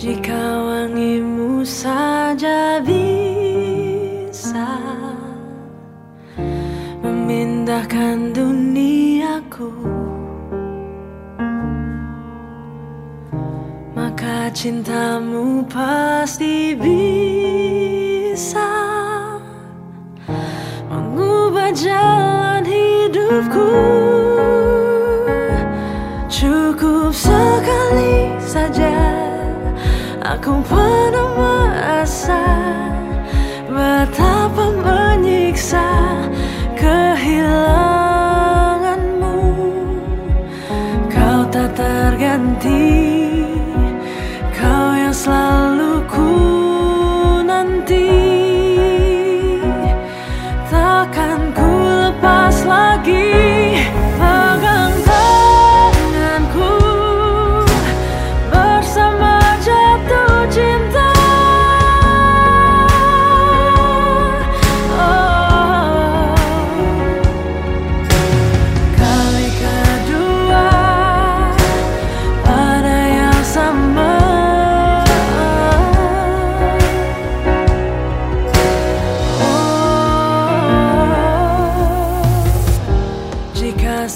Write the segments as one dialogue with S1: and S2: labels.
S1: Jika wangimu saja bisa Memindahkan duniaku Maka cintamu pasti bisa Aku pernah merasa Betapa menyiksa kehilanganmu. Kau tak terganti Kau yang selalu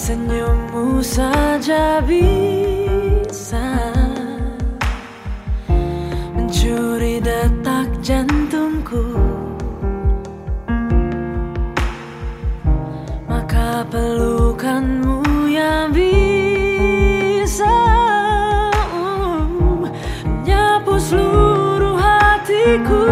S1: senyummu saja bisa Mencuri detak jantungku. Maka pelukanmu yang bisa uh, Menyapu seluruh hatiku